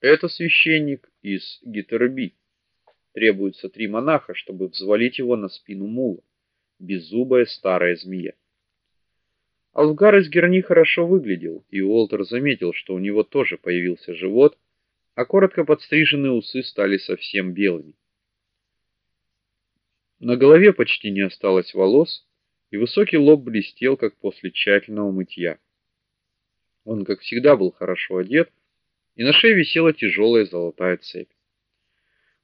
Это священник из Гитерби. Требуется три монаха, чтобы взвалить его на спину мула. Беззубая старая змея. Алфгар из Герни хорошо выглядел, и Уолтер заметил, что у него тоже появился живот, а коротко подстриженные усы стали совсем белыми. На голове почти не осталось волос, и высокий лоб блестел, как после тщательного мытья. Он, как всегда, был хорошо одет, и на шее висела тяжелая золотая цепь.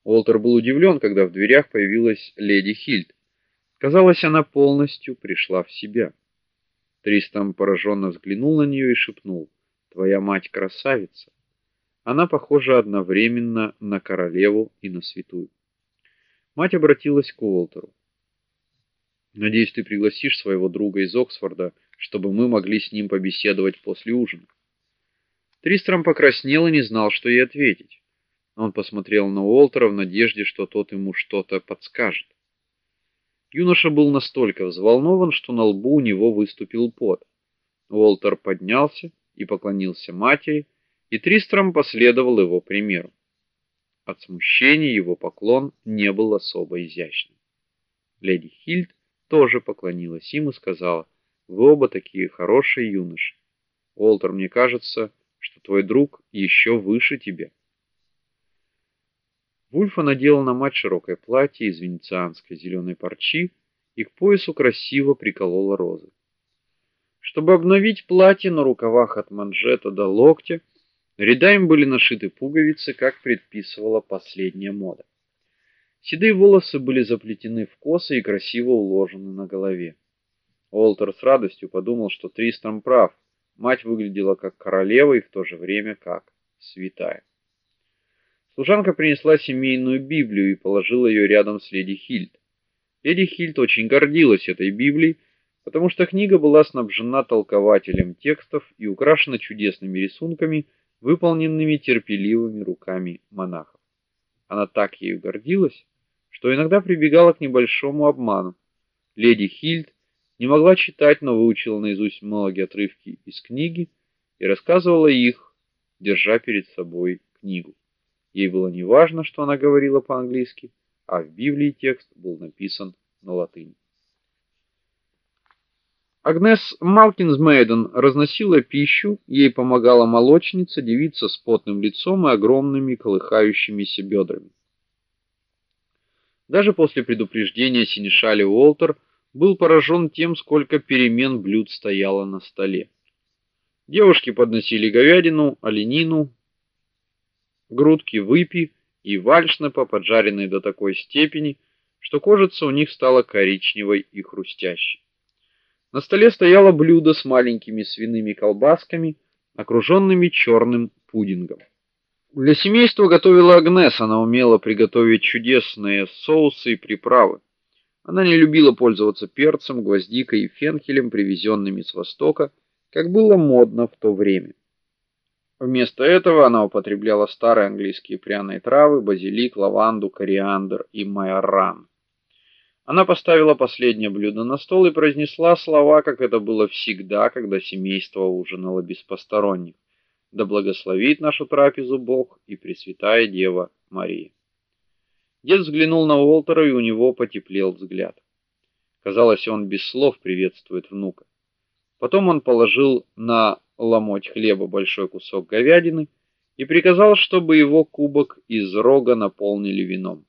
Уолтер был удивлен, когда в дверях появилась леди Хильд. Казалось, она полностью пришла в себя. Тристам пораженно взглянул на нее и шепнул: "Твоя мать красавица". Она похожа одновременно на королеву и на святую. Мать обратилась к Уолтеру. Надеюсь, ты пригласишь своего друга из Оксфорда, чтобы мы могли с ним побеседовать после ужина. Тристром покраснел и не знал, что ей ответить. Он посмотрел на Уолтера в надежде, что тот ему что-то подскажет. Юноша был настолько взволнован, что на лбу у него выступил пот. Уолтер поднялся и поклонился матери, и Тристром последовал его примеру. От смущения его поклон не был особо изящным. Леди Хильд тоже поклонилась им и сказала: "Вы оба такие хорошие юноши. Уолтер, мне кажется, твой друг еще выше тебя". Вульфа надела на мать широкое платье из венецианской зеленой парчи и к поясу красиво приколола розы. Чтобы обновить платье на рукавах от манжета до локтя, рядами были нашиты пуговицы, как предписывала последняя мода. Седые волосы были заплетены в косы и красиво уложены на голове. Олтер с радостью подумал, что Тристром прав. Мать выглядела как королева и в то же время как святая. Служанка принесла семейную Библию и положила ее рядом с леди Хильд. Леди Хильд очень гордилась этой Библией, потому что книга была снабжена толкователем текстов и украшена чудесными рисунками, выполненными терпеливыми руками монахов. Она так ею гордилась, что иногда прибегала к небольшому обману. Леди Хильд не могла читать, но выучила наизусть многие отрывки из книги и рассказывала их, держа перед собой книгу. Ей было не важно, что она говорила по-английски, а в Библии текст был написан на латыни. Агнес Малкинсмейден разносила пищу, ей помогала молочница, девица с потным лицом и огромными колыхающимися бедрами. Даже после предупреждения синешаля Уолтер был поражен тем, сколько перемен блюд стояло на столе. Девушки подносили говядину, оленину, грудки выпи и вальшнепа, поджаренные до такой степени, что кожица у них стала коричневой и хрустящей. На столе стояло блюдо с маленькими свиными колбасками, окруженными черным пудингом. Для семейства готовила Агнес, она умела приготовить чудесные соусы и приправы. Она не любила пользоваться перцем, гвоздикой и фенхелем, привезенными с Востока, как было модно в то время. Вместо этого она употребляла старые английские пряные травы: базилик, лаванду, кориандр и майоран. Она поставила последнее блюдо на стол и произнесла слова, как это было всегда, когда семейство ужинало без посторонних. Да благословит нашу трапезу Бог и Пресвятая Дева Мария. Дед взглянул на Уолтера, и у него потеплел взгляд. Казалось, он без слов приветствует внука. Потом он положил на ломоть хлеба большой кусок говядины и приказал, чтобы его кубок из рога наполнили вином.